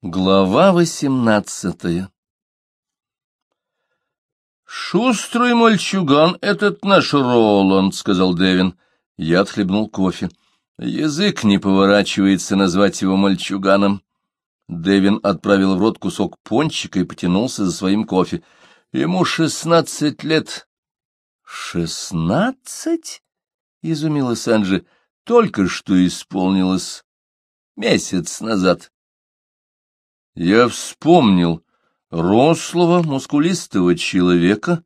Глава восемнадцатая «Шустрый мальчуган этот наш Роланд», — сказал Дэвин. Я отхлебнул кофе. Язык не поворачивается назвать его мальчуганом. Дэвин отправил в рот кусок пончика и потянулся за своим кофе. Ему шестнадцать лет. «Шестнадцать?» — изумилась Анжи. «Только что исполнилось. Месяц назад». Я вспомнил рослого, мускулистого человека,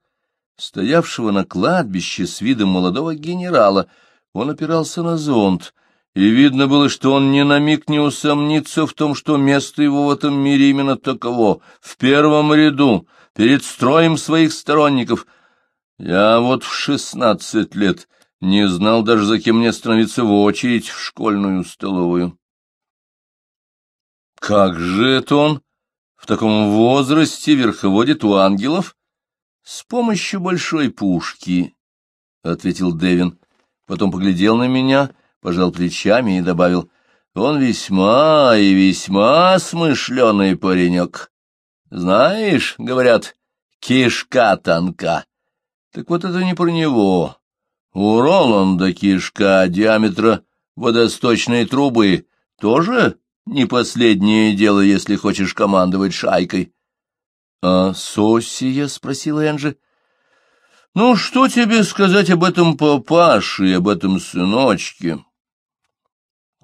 стоявшего на кладбище с видом молодого генерала. Он опирался на зонт, и видно было, что он ни на миг не усомнится в том, что место его в этом мире именно таково, в первом ряду, перед строем своих сторонников. Я вот в шестнадцать лет не знал даже, за кем мне становиться в очередь в школьную столовую. Как же это он в таком возрасте верховодит у ангелов? С помощью большой пушки, — ответил Дэвин. Потом поглядел на меня, пожал плечами и добавил, — он весьма и весьма смышленый паренек. Знаешь, говорят, кишка тонка. Так вот это не про него. У Роланда кишка диаметра водосточной трубы тоже не последнее дело, если хочешь командовать шайкой. — А Сосия? — спросила Энджи. — Ну, что тебе сказать об этом папаше и об этом сыночке?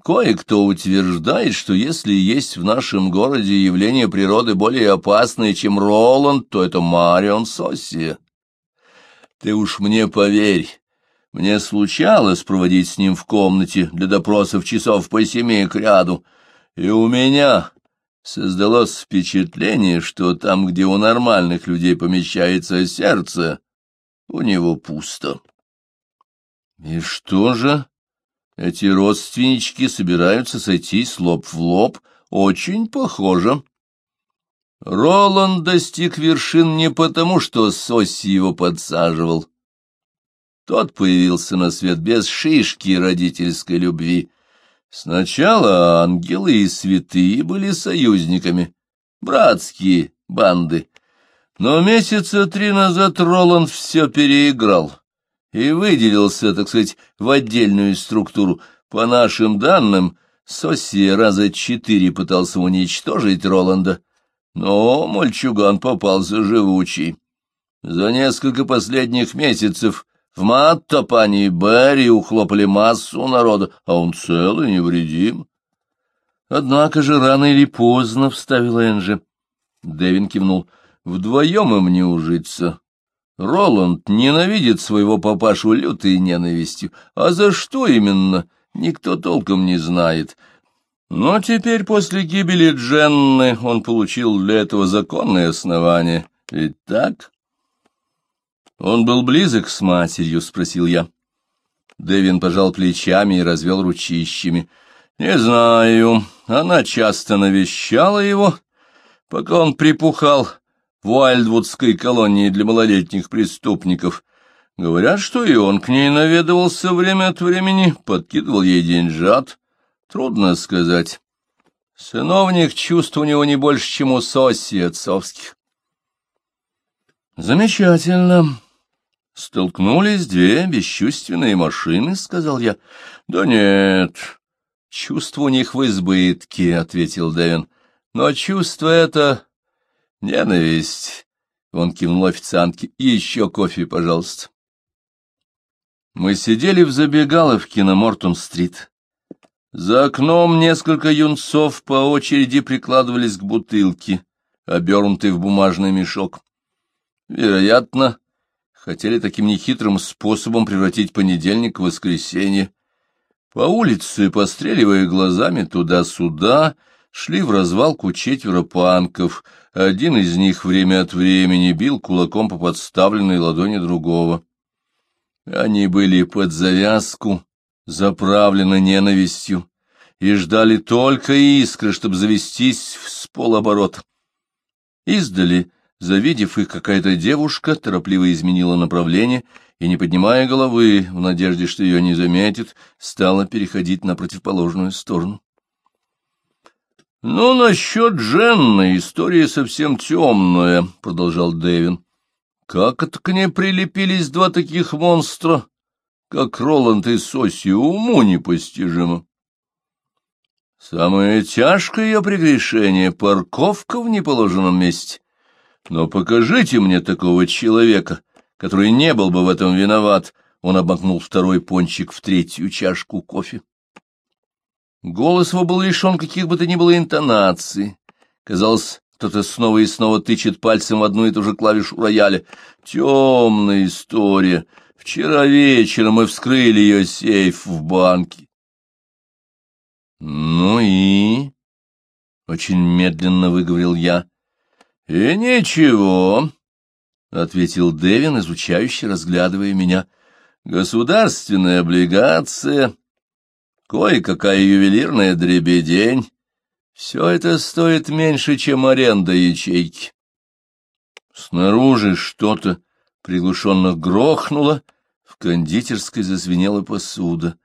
Кое-кто утверждает, что если есть в нашем городе явление природы более опасное, чем Роланд, то это Марион Сосия. Ты уж мне поверь, мне случалось проводить с ним в комнате для допросов часов по семи к ряду, — и у меня создалось впечатление, что там, где у нормальных людей помещается сердце, у него пусто. И что же? Эти родственнички собираются сойтись лоб в лоб? Очень похоже. Роланд достиг вершин не потому, что Соси его подсаживал. Тот появился на свет без шишки родительской любви, Сначала ангелы и святые были союзниками, братские банды. Но месяца три назад Роланд все переиграл и выделился, так сказать, в отдельную структуру. По нашим данным, Соси раза четыре пытался уничтожить Роланда, но мальчуган попался живучий. За несколько последних месяцев в Маттопане и Берри ухлопали массу народа, а он целый, невредим. Однако же рано или поздно, — вставила Энджи. Дэвин кивнул. Вдвоем им не ужиться. Роланд ненавидит своего папашу лютой ненавистью, а за что именно, никто толком не знает. Но теперь после гибели Дженны он получил для этого законное основание. Ведь так? Он был близок с матерью, — спросил я. Дэвин пожал плечами и развел ручищами. Не знаю, она часто навещала его, пока он припухал в Уайльдвудской колонии для малолетних преступников. Говорят, что и он к ней наведывался время от времени, подкидывал ей деньжат. Трудно сказать. Сыновних чувств у него не больше, чем у Соси отцовских. Замечательно. Столкнулись две бесчувственные машины, — сказал я. — Да нет, чувства у них в избытке, — ответил Дэвин. — Но чувство это ненависть. Он кивнул официантке. — Еще кофе, пожалуйста. Мы сидели в забегаловке на Мортон-стрит. За окном несколько юнцов по очереди прикладывались к бутылке, обернутой в бумажный мешок. Вероятно, хотели таким нехитрым способом превратить понедельник в воскресенье. По улице, постреливая глазами туда-сюда, шли в развалку четверо панков. Один из них время от времени бил кулаком по подставленной ладони другого. Они были под завязку, заправлены ненавистью, и ждали только искры, чтобы завестись с полоборота. Издали Завидев их, какая-то девушка торопливо изменила направление и, не поднимая головы, в надежде, что ее не заметит, стала переходить на противоположную сторону. — Ну, насчет Дженны история совсем темная, — продолжал Дэвин. — Как это к ней прилепились два таких монстра, как Роланд и Соси, уму непостижимо. Самое тяжкое ее прегрешение — парковка в неположенном месте. Но покажите мне такого человека, который не был бы в этом виноват. Он обмакнул второй пончик в третью чашку кофе. Голос его был лишен каких бы то ни было интонаций. Казалось, кто-то снова и снова тычет пальцем в одну и ту же клавишу рояля. Темная история. Вчера вечером мы вскрыли ее сейф в банке. Ну и... Очень медленно выговорил я. И ничего, — ответил Дэвин, изучающе разглядывая меня. Государственная облигация кое-какая ювелирная дребедень. Все это стоит меньше, чем аренда ячейки. Снаружи что-то приглушенно грохнуло, в кондитерской зазвенела посуда.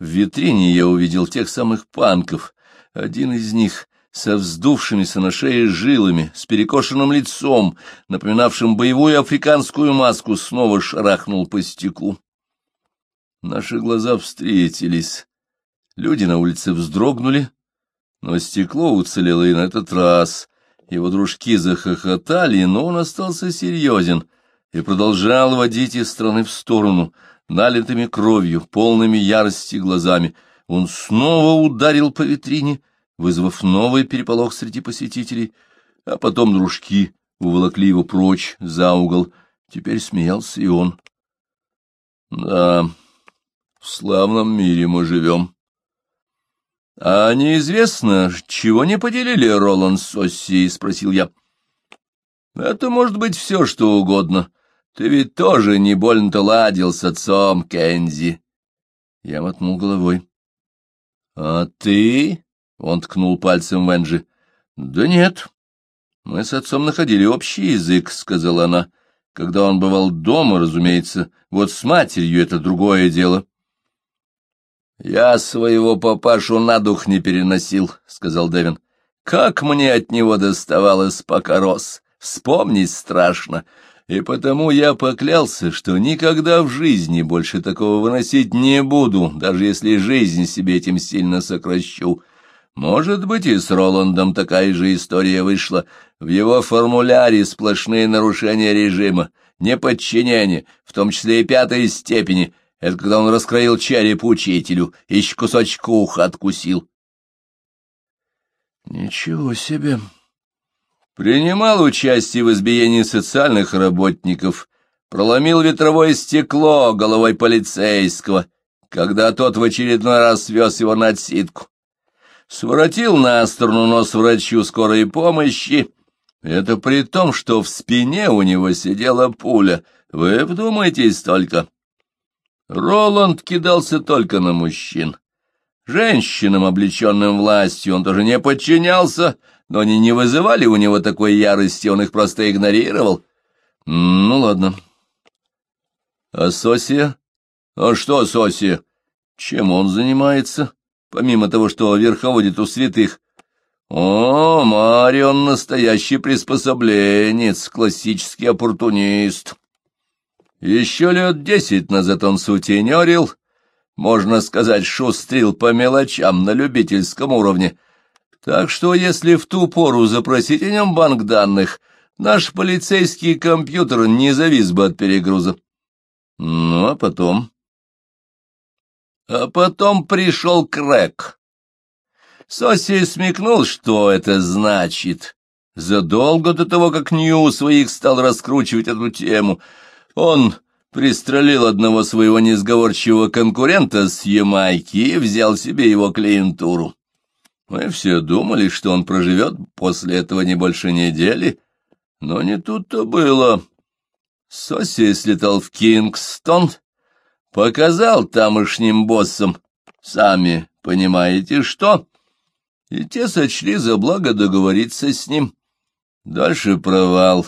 В витрине я увидел тех самых панков. Один из них со вздувшимися на шее жилами, с перекошенным лицом, напоминавшим боевую африканскую маску, снова шарахнул по стеклу. Наши глаза встретились. Люди на улице вздрогнули, но стекло уцелело и на этот раз. Его дружки захохотали, но он остался серьезен и продолжал водить из стороны в сторону, налитыми кровью, полными ярости глазами. Он снова ударил по витрине, вызвав новый переполох среди посетителей, а потом дружки уволокли его прочь за угол. Теперь смеялся и он. Да, в славном мире мы живем. — А неизвестно, чего не поделили Роланд с Осси? — спросил я. — Это может быть все, что угодно. Ты ведь тоже не больно-то ладил с отцом Кензи. Я мотнул головой. — А ты? — он ткнул пальцем в Энджи. — Да нет. Мы с отцом находили общий язык, — сказала она. Когда он бывал дома, разумеется. Вот с матерью это другое дело. — «Я своего папашу на дух не переносил», — сказал Дэвин. «Как мне от него доставалось, пока рос, вспомнить страшно, и потому я поклялся, что никогда в жизни больше такого выносить не буду, даже если жизнь себе этим сильно сокращу. Может быть, и с Роландом такая же история вышла. В его формуляре сплошные нарушения режима, неподчинение, в том числе и пятой степени — это когда он раскроил череп учителю, еще кусочек уха откусил. Ничего себе! Принимал участие в избиении социальных работников, проломил ветровое стекло головой полицейского, когда тот в очередной раз свез его на отсидку. Своротил на сторону нос врачу скорой помощи. Это при том, что в спине у него сидела пуля. Вы вдумайтесь только. Роланд кидался только на мужчин. Женщинам, облеченным властью, он тоже не подчинялся, но они не вызывали у него такой ярости, он их просто игнорировал. Ну, ладно. А Сосия? А что Сосия? Чем он занимается, помимо того, что верховодит у святых? О, Марион настоящий приспособленец, классический оппортунист. Еще лет десять назад он сутенерил, можно сказать, шустрил по мелочам на любительском уровне. Так что, если в ту пору запросить о нем банк данных, наш полицейский компьютер не завис бы от перегруза. Ну, а потом... А потом пришел Крэк. Соси смекнул, что это значит. Задолго до того, как Нью своих стал раскручивать эту тему — он пристрелил одного своего несговорчивого конкурента с Ямайки и взял себе его клиентуру. Мы все думали, что он проживет после этого не больше недели, но не тут-то было. Соси слетал в Кингстон, показал тамошним боссам, сами понимаете что, и те сочли за благо договориться с ним. Дальше провал.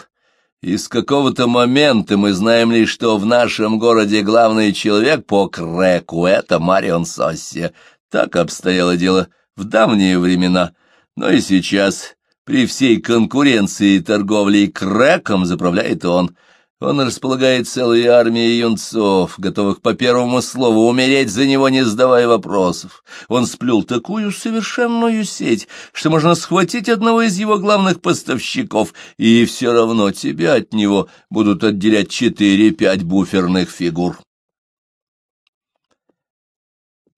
Из какого-то момента мы знаем лишь, что в нашем городе главный человек по крэку — это Марион Соссия. Так обстояло дело в давние времена. Но и сейчас, при всей конкуренции торговли крэком, заправляет он. Он располагает целой армией юнцов, готовых по первому слову умереть за него, не задавая вопросов. Он сплел такую совершенную сеть, что можно схватить одного из его главных поставщиков, и все равно тебя от него будут отделять четыре-пять буферных фигур.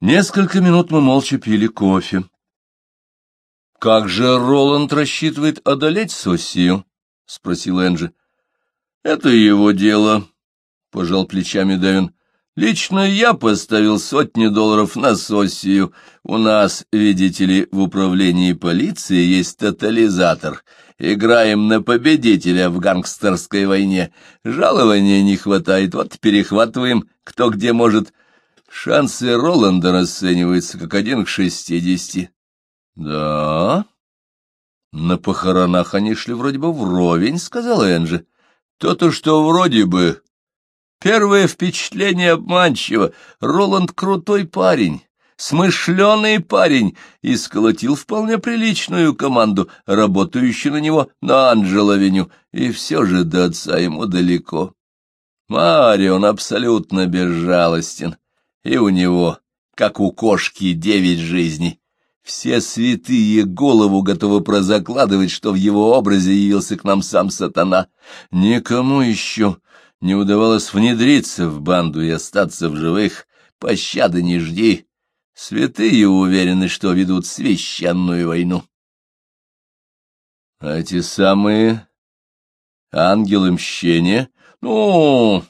Несколько минут мы молча пили кофе. «Как же Роланд рассчитывает одолеть Сосию?» — спросил Энджи. Это его дело, — пожал плечами Дэвин. Лично я поставил сотни долларов на сосию. У нас, видите ли, в управлении полиции есть тотализатор. Играем на победителя в гангстерской войне. Жалования не хватает, вот перехватываем, кто где может. Шансы Роланда расцениваются как один к шестидесяти. — Да? На похоронах они шли вроде бы вровень, — сказал Энджи. То-то, что вроде бы. Первое впечатление обманчиво. Роланд крутой парень, смышленый парень, и сколотил вполне приличную команду, работающую на него на Анджеловеню, и все же до отца ему далеко. Марион абсолютно безжалостен, и у него, как у кошки, девять жизней. Все святые голову готовы прозакладывать, что в его образе явился к нам сам сатана. Никому еще не удавалось внедриться в банду и остаться в живых. Пощады не жди. Святые уверены, что ведут священную войну. А эти самые ангелы мщения, ну,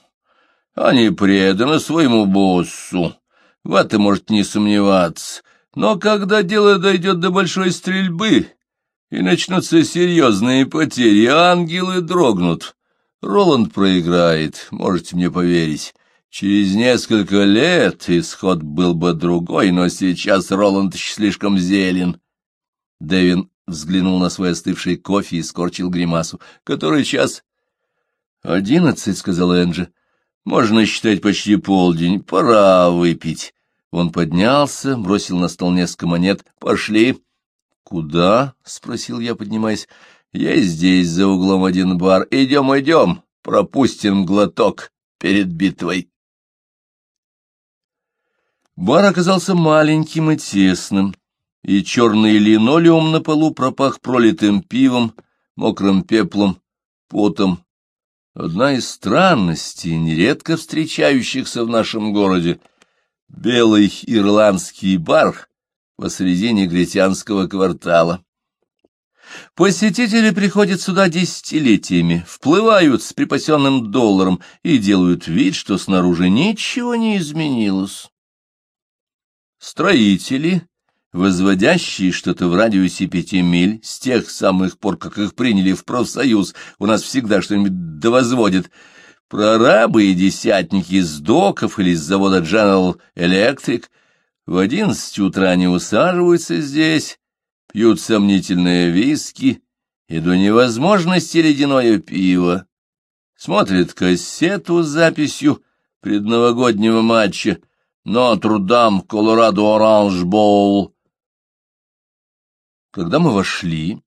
они преданы своему боссу. В этом может не сомневаться. Но когда дело дойдет до большой стрельбы и начнутся серьезные потери, ангелы дрогнут. Роланд проиграет, можете мне поверить. Через несколько лет исход был бы другой, но сейчас Роланд слишком зелен. Дэвин взглянул на свой остывший кофе и скорчил гримасу. — Который час? — Одиннадцать, — сказал Энджи. — Можно считать почти полдень. Пора выпить. Он поднялся, бросил на стол несколько монет. «Пошли!» «Куда?» — спросил я, поднимаясь. «Есть здесь за углом один бар. Идем, идем, пропустим глоток перед битвой». Бар оказался маленьким и тесным, и черный линолеум на полу пропах пролитым пивом, мокрым пеплом, потом. Одна из странностей, нередко встречающихся в нашем городе — белый ирландский бар посреди негритянского квартала. Посетители приходят сюда десятилетиями, вплывают с припасенным долларом и делают вид, что снаружи ничего не изменилось. Строители, возводящие что-то в радиусе пяти миль, с тех самых пор, как их приняли в профсоюз, у нас всегда что-нибудь довозводят, Прорабы и десятники из доков или из завода General Electric в одиннадцать утра не усаживаются здесь, пьют сомнительные виски и до невозможности ледяное пиво, смотрят кассету с записью предновогоднего матча Нотр-Дам, Колорадо Оранж Боул. Когда мы вошли,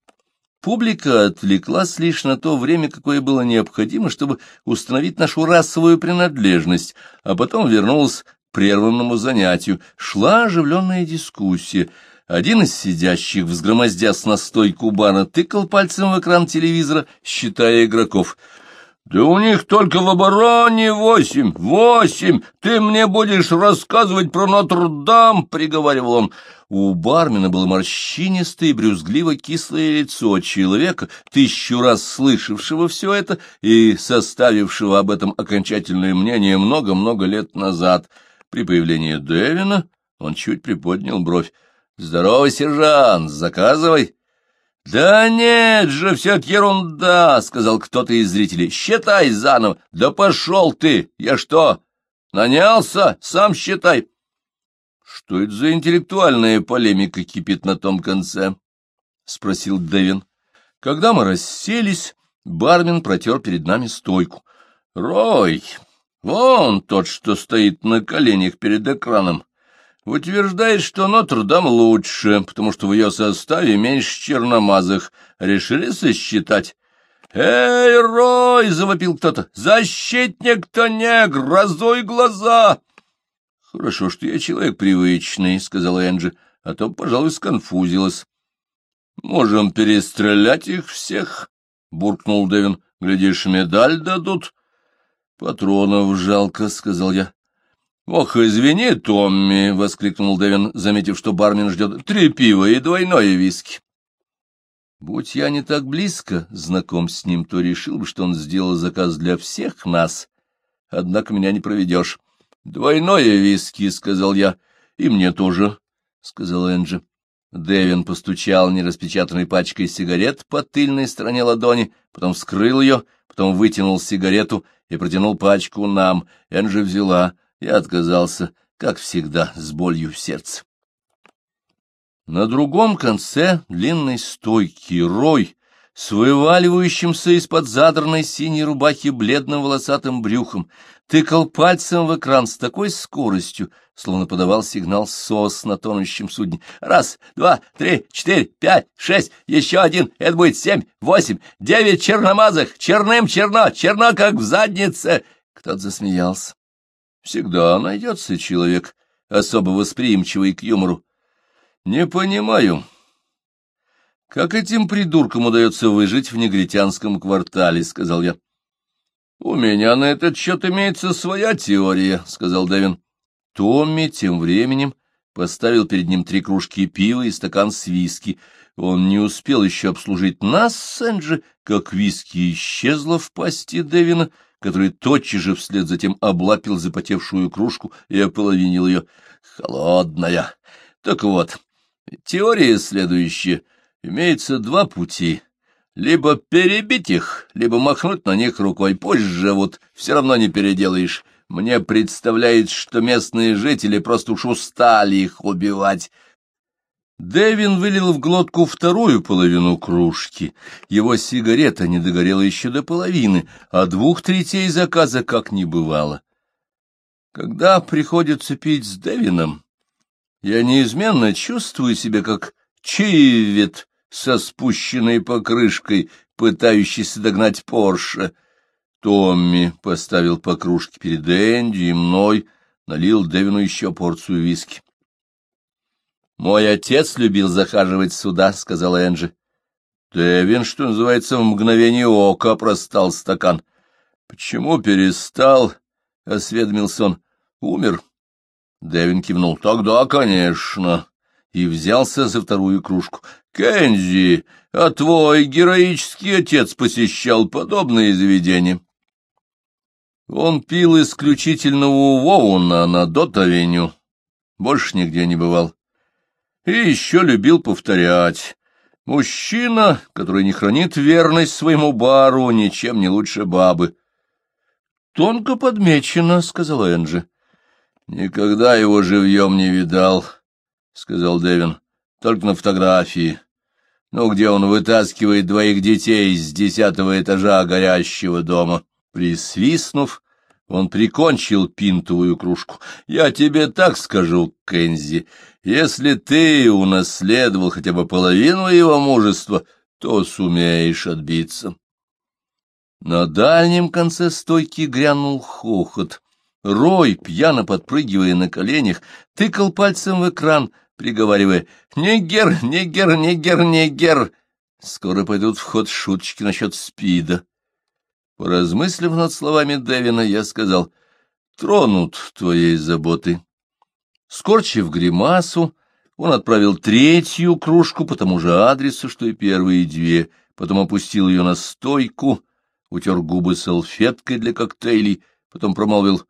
Публика отвлеклась лишь на то время, какое было необходимо, чтобы установить нашу расовую принадлежность, а потом вернулась к прерванному занятию. Шла оживленная дискуссия. Один из сидящих, взгромоздя с настойку бара, тыкал пальцем в экран телевизора, считая игроков — да у них только в обороне восемь, восемь! Ты мне будешь рассказывать про Нотр-Дам, — приговаривал он. У бармена было морщинистое и брюзгливо кислое лицо человека, тысячу раз слышавшего все это и составившего об этом окончательное мнение много-много лет назад. При появлении Дэвина он чуть приподнял бровь. — Здорово, сержант, заказывай. — Да нет же, все это ерунда, — сказал кто-то из зрителей. — Считай заново. — Да пошел ты! Я что, нанялся? Сам считай. — Что это за интеллектуальная полемика кипит на том конце? — спросил Дэвин. Когда мы расселись, бармен протер перед нами стойку. — Рой, вон тот, что стоит на коленях перед экраном. Утверждает, что Нотр-Дам лучше, потому что в ее составе меньше черномазых. Решили сосчитать. «Эй, Рой!» — завопил кто-то. «Защитник-то негр! Разуй глаза!» «Хорошо, что я человек привычный», — сказала Энджи, — «а то, пожалуй, сконфузилась». «Можем перестрелять их всех», — буркнул Дэвин. «Глядишь, медаль дадут». «Патронов жалко», — сказал я. «Ох, извини, Томми!» — воскликнул Дэвин, заметив, что бармен ждет. «Три пива и двойное виски». Будь я не так близко знаком с ним, то решил бы, что он сделал заказ для всех нас. Однако меня не проведешь. «Двойное виски», — сказал я. «И мне тоже», — сказал Энджи. Дэвин постучал нераспечатанной пачкой сигарет по тыльной стороне ладони, потом вскрыл ее, потом вытянул сигарету и протянул пачку нам. Энджи взяла. Я отказался, как всегда, с болью в сердце. На другом конце длинной стойки рой с вываливающимся из-под задранной синей рубахи бледным волосатым брюхом, тыкал пальцем в экран с такой скоростью, словно подавал сигнал СОС на тонущем судне. Раз, два, три, четыре, пять, шесть, еще один, это будет семь, восемь, девять черномазых, черным черно, черно, как в заднице. Кто-то засмеялся. Всегда найдется человек, особо восприимчивый к юмору. Не понимаю, как этим придуркам удается выжить в негритянском квартале, — сказал я. — У меня на этот счет имеется своя теория, — сказал Дэвин. Томми тем временем поставил перед ним три кружки пива и стакан с виски. Он не успел еще обслужить нас с Энджи, как виски исчезла в пасти Дэвина, который тотчас же вслед затем облапил запотевшую кружку и ополовинил ее. Холодная. Так вот, теория следующая. Имеется два пути. Либо перебить их, либо махнуть на них рукой. Позже вот все равно не переделаешь. Мне представляется, что местные жители просто уж устали их убивать. Дэвин вылил в глотку вторую половину кружки. Его сигарета не догорела еще до половины, а двух третей заказа как не бывало. Когда приходится пить с Дэвином, я неизменно чувствую себя как чивет со спущенной покрышкой, пытающийся догнать Порше. Томми поставил по кружке перед Энди и мной, налил Дэвину еще порцию виски. «Мой отец любил захаживать сюда», — сказала Энджи. Дэвин, что называется, в мгновение ока простал стакан. «Почему перестал?» — осведомился он. «Умер». Дэвин кивнул. «Тогда, конечно». И взялся за вторую кружку. «Кензи, а твой героический отец посещал подобные заведения?» Он пил исключительно у Воуна на Дот-авеню. Больше нигде не бывал. И еще любил повторять. Мужчина, который не хранит верность своему бару, ничем не лучше бабы. — Тонко подмечено, — сказал Энджи. — Никогда его живьем не видал, — сказал Дэвин. — Только на фотографии. Ну, где он вытаскивает двоих детей с десятого этажа горящего дома. Присвистнув, он прикончил пинтовую кружку. «Я тебе так скажу, Кензи, если ты унаследовал хотя бы половину его мужества, то сумеешь отбиться». На дальнем конце стойки грянул хохот. Рой, пьяно подпрыгивая на коленях, тыкал пальцем в экран, приговаривая «Нигер, нигер, нигер, нигер!» Скоро пойдут в ход шуточки насчет спида. Поразмыслив над словами Дэвина, я сказал, «Тронут твоей заботы». Скорчив гримасу, он отправил третью кружку по тому же адресу, что и первые две, потом опустил ее на стойку, утер губы салфеткой для коктейлей, потом промолвил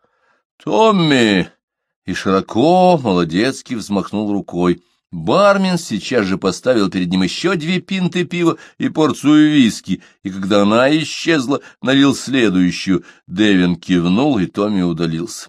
«Томми!» и широко, молодецки взмахнул рукой — Бармен сейчас же поставил перед ним еще две пинты пива и порцию виски, и когда она исчезла, налил следующую. Дэвин кивнул, и Томми удалился.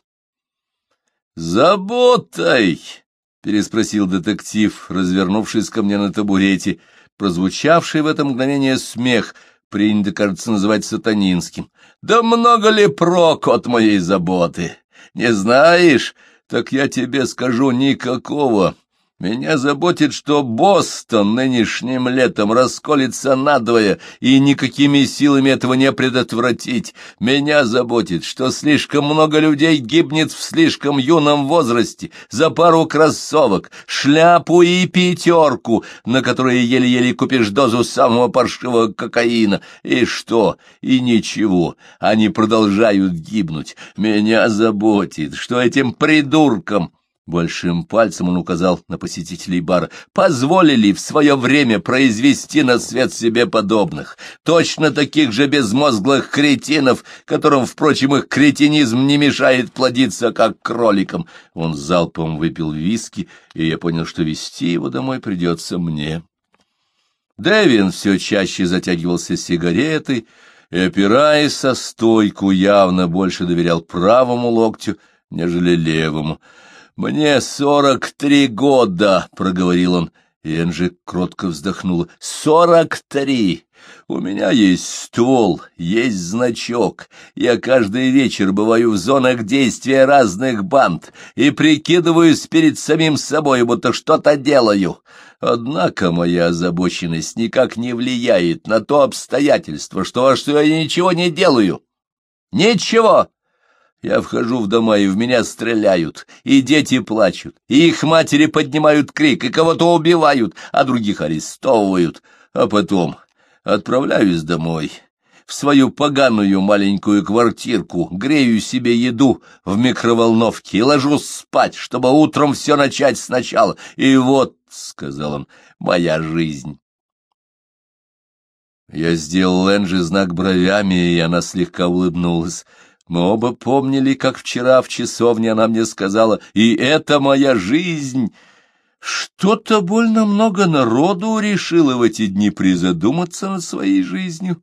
«Заботой!» — переспросил детектив, развернувшись ко мне на табурете. Прозвучавший в это мгновение смех принято, кажется, называть сатанинским. «Да много ли прок от моей заботы? Не знаешь?» Так я тебе скажу, никакого. Меня заботит, что Бостон нынешним летом расколется надвое, и никакими силами этого не предотвратить. Меня заботит, что слишком много людей гибнет в слишком юном возрасте за пару кроссовок, шляпу и пятерку, на которые еле-еле купишь дозу самого паршивого кокаина. И что? И ничего. Они продолжают гибнуть. Меня заботит, что этим придуркам Большим пальцем он указал на посетителей бара. «Позволили в свое время произвести на свет себе подобных, точно таких же безмозглых кретинов, которым, впрочем, их кретинизм не мешает плодиться, как кроликам». Он залпом выпил виски, и я понял, что вести его домой придется мне. Дэвин все чаще затягивался сигаретой и, опираясь со стойку, явно больше доверял правому локтю, нежели левому — «Мне сорок три года», — проговорил он. И Энджи кротко вздохнула. «Сорок три! У меня есть ствол, есть значок. Я каждый вечер бываю в зонах действия разных банд и прикидываюсь перед самим собой, будто что-то делаю. Однако моя озабоченность никак не влияет на то обстоятельство, что, что я ничего не делаю. Ничего!» Я вхожу в дома, и в меня стреляют, и дети плачут, и их матери поднимают крик, и кого-то убивают, а других арестовывают, а потом отправляюсь домой, в свою поганую маленькую квартирку, грею себе еду в микроволновке и ложусь спать, чтобы утром все начать сначала. И вот, — сказал он, — моя жизнь. Я сделал Энджи знак бровями, и она слегка улыбнулась. Мы оба помнили, как вчера в часовне она мне сказала, «И это моя жизнь!» Что-то больно много народу решило в эти дни призадуматься над своей жизнью.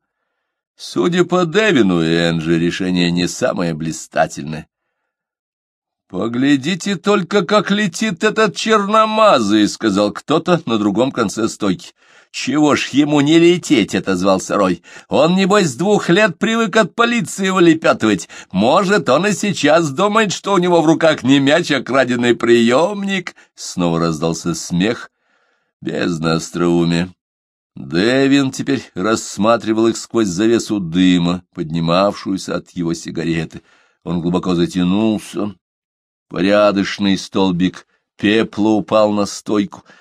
Судя по Девину и Энджи, решение не самое блистательное. «Поглядите только, как летит этот черномазый», — сказал кто-то на другом конце стойки. «Чего ж ему не лететь?» — отозвался Рой. «Он, небось, с двух лет привык от полиции вылепятывать. Может, он и сейчас думает, что у него в руках не мяч, а краденый приемник?» Снова раздался смех. Без остроумия. Дэвин теперь рассматривал их сквозь завесу дыма, поднимавшуюся от его сигареты. Он глубоко затянулся. Порядочный столбик пепла упал на стойку —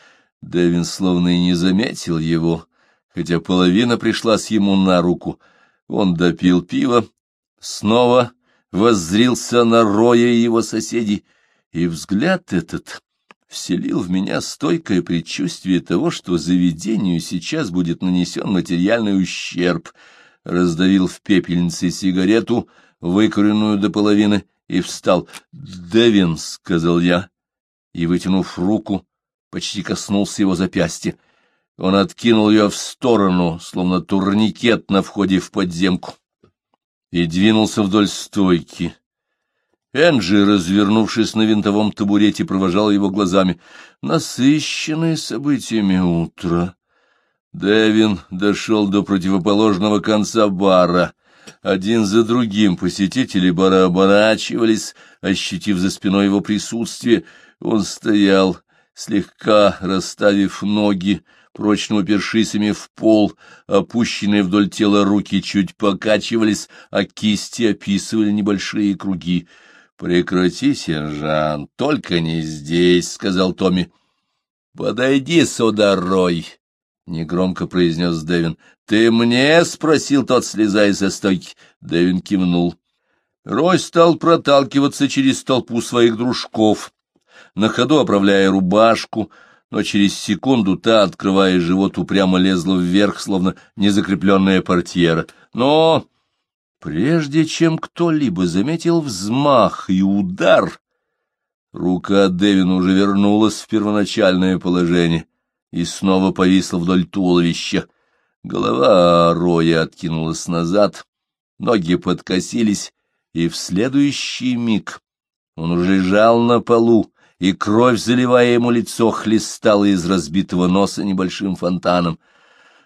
Дэвин словно и не заметил его, хотя половина пришлась ему на руку. Он допил пиво, снова воззрился на Роя и его соседей, и взгляд этот вселил в меня стойкое предчувствие того, что заведению сейчас будет нанесен материальный ущерб. Раздавил в пепельнице сигарету, выкуренную до половины, и встал. «Дэвин», — сказал я, и, вытянув руку, почти коснулся его запястья. Он откинул ее в сторону, словно турникет на входе в подземку, и двинулся вдоль стойки. Энджи, развернувшись на винтовом табурете, провожал его глазами. Насыщенное событиями утро. Дэвин дошел до противоположного конца бара. Один за другим посетители бара оборачивались, ощутив за спиной его присутствие. Он стоял, слегка расставив ноги, прочно упершись ими в пол, опущенные вдоль тела руки чуть покачивались, а кисти описывали небольшие круги. — Прекрати, сержант, только не здесь, — сказал Томми. — Подойди сюда, Рой, — негромко произнес Дэвин. — Ты мне? — спросил тот, слезая со стойки. Дэвин кивнул. Рой стал проталкиваться через толпу своих дружков на ходу оправляя рубашку, но через секунду та, открывая живот, упрямо лезла вверх, словно незакрепленная портьера. Но прежде чем кто-либо заметил взмах и удар, рука Дэвина уже вернулась в первоначальное положение и снова повисла вдоль туловища. Голова Роя откинулась назад, ноги подкосились, и в следующий миг он уже лежал на полу, и кровь, заливая ему лицо, хлестала из разбитого носа небольшим фонтаном.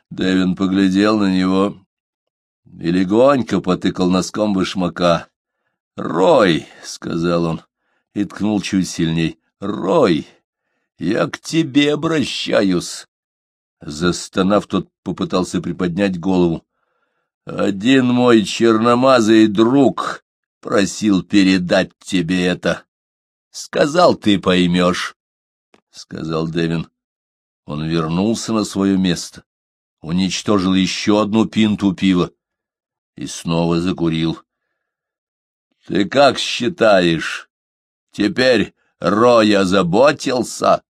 Дэвин поглядел на него и легонько потыкал носком башмака. «Рой!» — сказал он, и ткнул чуть сильней. «Рой, я к тебе обращаюсь!» Застонав, тот попытался приподнять голову. «Один мой черномазый друг просил передать тебе это. Сказал, ты поймешь», — сказал Дэвин. Он вернулся на свое место, уничтожил еще одну пинту пива и снова закурил. — Ты как считаешь, теперь Рой озаботился?